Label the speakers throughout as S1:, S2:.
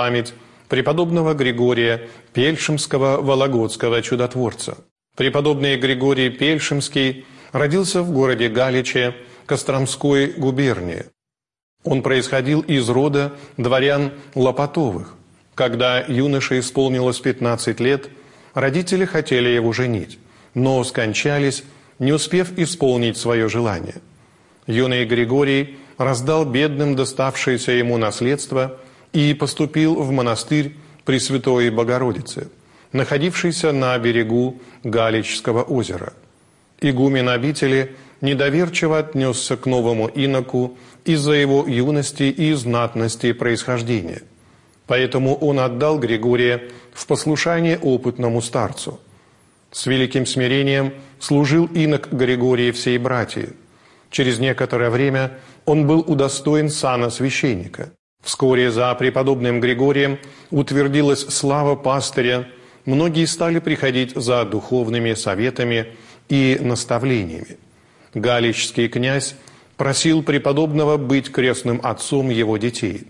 S1: память преподобного Григория Пельшимского Вологодского чудотворца. Преподобный Григорий Пельшимский родился в городе Галиче Костромской губернии. Он происходил из рода дворян Лопатовых. Когда юноше исполнилось 15 лет, родители хотели его женить, но скончались, не успев исполнить свое желание. Юный Григорий раздал бедным доставшееся ему наследство и поступил в монастырь Пресвятой Богородицы, находившийся на берегу Галичского озера. Игумен обители недоверчиво отнесся к новому иноку из-за его юности и знатности происхождения. Поэтому он отдал Григория в послушание опытному старцу. С великим смирением служил инок Григорий всей братьи. Через некоторое время он был удостоен сана священника. Вскоре за преподобным Григорием утвердилась слава пастыря, многие стали приходить за духовными советами и наставлениями. Галичский князь просил преподобного быть крестным отцом его детей.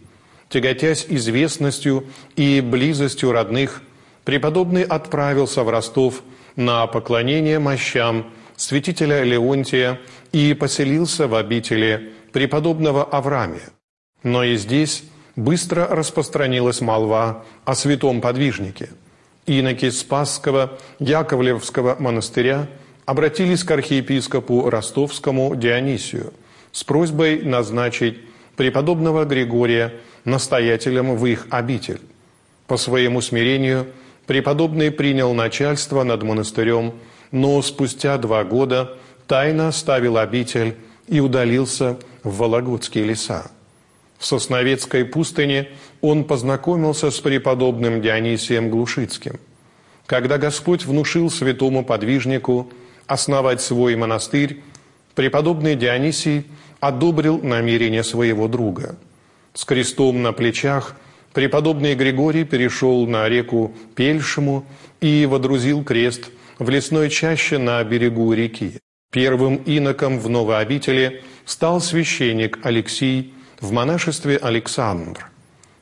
S1: Тяготясь известностью и близостью родных, преподобный отправился в Ростов на поклонение мощам святителя Леонтия и поселился в обители преподобного Авраамия. Но и здесь быстро распространилась молва о святом подвижнике. Иноки Спасского Яковлевского монастыря обратились к архиепископу ростовскому Дионисию с просьбой назначить преподобного Григория настоятелем в их обитель. По своему смирению преподобный принял начальство над монастырем, но спустя два года тайно оставил обитель и удалился в Вологодские леса. В Сосновецкой пустыне он познакомился с преподобным Дионисием Глушицким. Когда Господь внушил святому подвижнику основать свой монастырь, преподобный Дионисий одобрил намерение своего друга. С крестом на плечах преподобный Григорий перешел на реку Пельшему и водрузил крест в лесной чаще на берегу реки. Первым иноком в новой обители стал священник Алексий в монашестве Александр.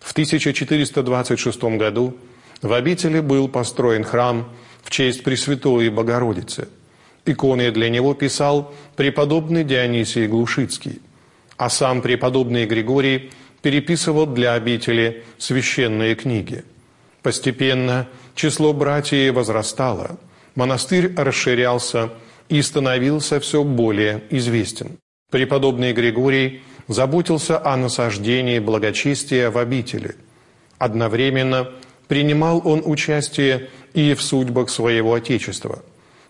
S1: В 1426 году в обители был построен храм в честь Пресвятой Богородицы. Иконы для него писал преподобный Дионисий Глушицкий, а сам преподобный Григорий переписывал для обители священные книги. Постепенно число братьев возрастало, монастырь расширялся – и становился все более известен. Преподобный Григорий заботился о насаждении благочестия в обители. Одновременно принимал он участие и в судьбах своего Отечества.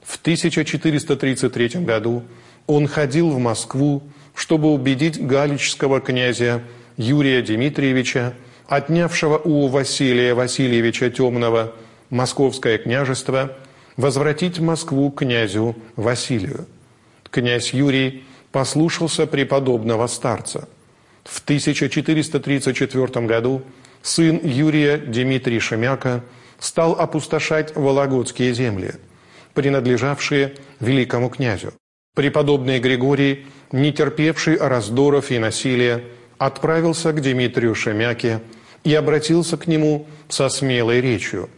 S1: В 1433 году он ходил в Москву, чтобы убедить галичского князя Юрия Дмитриевича, отнявшего у Василия Васильевича Темного московское княжество – возвратить Москву князю Василию. Князь Юрий послушался преподобного старца. В 1434 году сын Юрия Дмитрий Шемяка стал опустошать Вологодские земли, принадлежавшие великому князю. Преподобный Григорий, не терпевший раздоров и насилия, отправился к Дмитрию Шемяке и обратился к нему со смелой речью.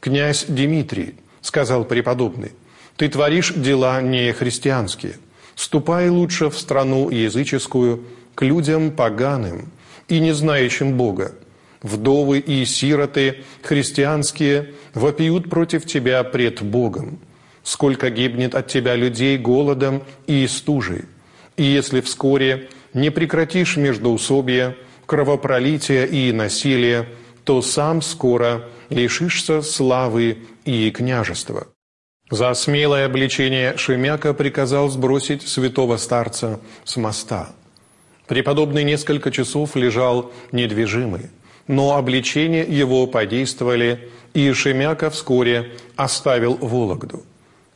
S1: «Князь Дмитрий, — сказал преподобный, — «ты творишь дела не христианские. Ступай лучше в страну языческую, к людям поганым и не знающим Бога. Вдовы и сироты христианские вопиют против тебя пред Богом. Сколько гибнет от тебя людей голодом и стужей. И если вскоре не прекратишь междоусобия, кровопролития и насилия, то сам скоро лишишься славы и княжества. За смелое обличение Шемяка приказал сбросить святого старца с моста. Преподобный несколько часов лежал недвижимый, но обличения его подействовали, и Шемяка вскоре оставил Вологду.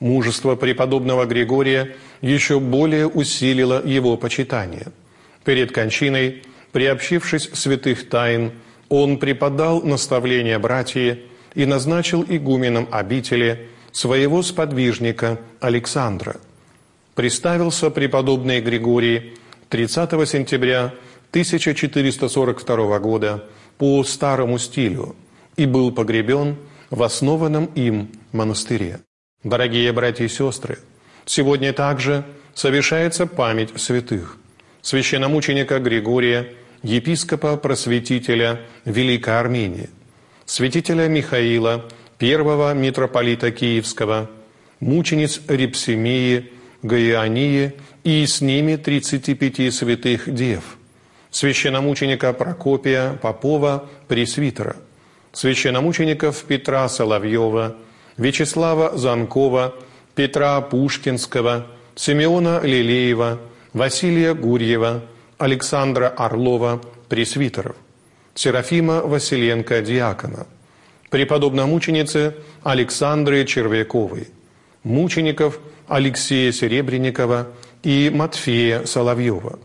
S1: Мужество преподобного Григория еще более усилило его почитание. Перед кончиной, приобщившись святых тайн, он преподал наставления братья и назначил игуменом обители своего сподвижника Александра. Приставился преподобный Григорий 30 сентября 1442 года по старому стилю и был погребен в основанном им монастыре. Дорогие братья и сестры, сегодня также совершается память святых. Священномученика Григория, епископа-просветителя Великой Армении, святителя Михаила, первого митрополита Киевского, мучениц Репсимии, Гаиании и с ними 35 святых дев, священномученика Прокопия Попова, пресвитера, священномучеников Петра Соловьева, Вячеслава Занкова, Петра Пушкинского, Симеона Лилеева, Василия Гурьева, Александра Орлова, пресвитеров, Серафима Василенко, диакона, преподобномученицы Александры Червяковой, мучеников Алексея Серебренникова и Матфея Соловьева,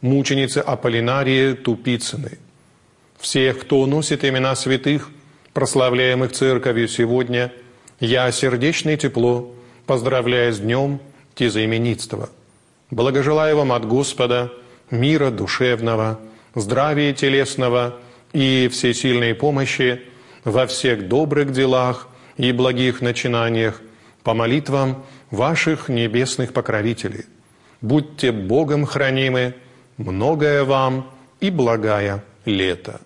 S1: мученицы Аполлинарии Тупицыной. Всех, кто носит имена святых, прославляемых Церковью сегодня, я сердечно и тепло поздравляю с днем тезаименитства. Благожелаю вам от Господа мира душевного, здравия телесного и всесильной помощи во всех добрых делах и благих начинаниях по молитвам ваших небесных покровителей. Будьте Богом хранимы, многое вам и благая лето.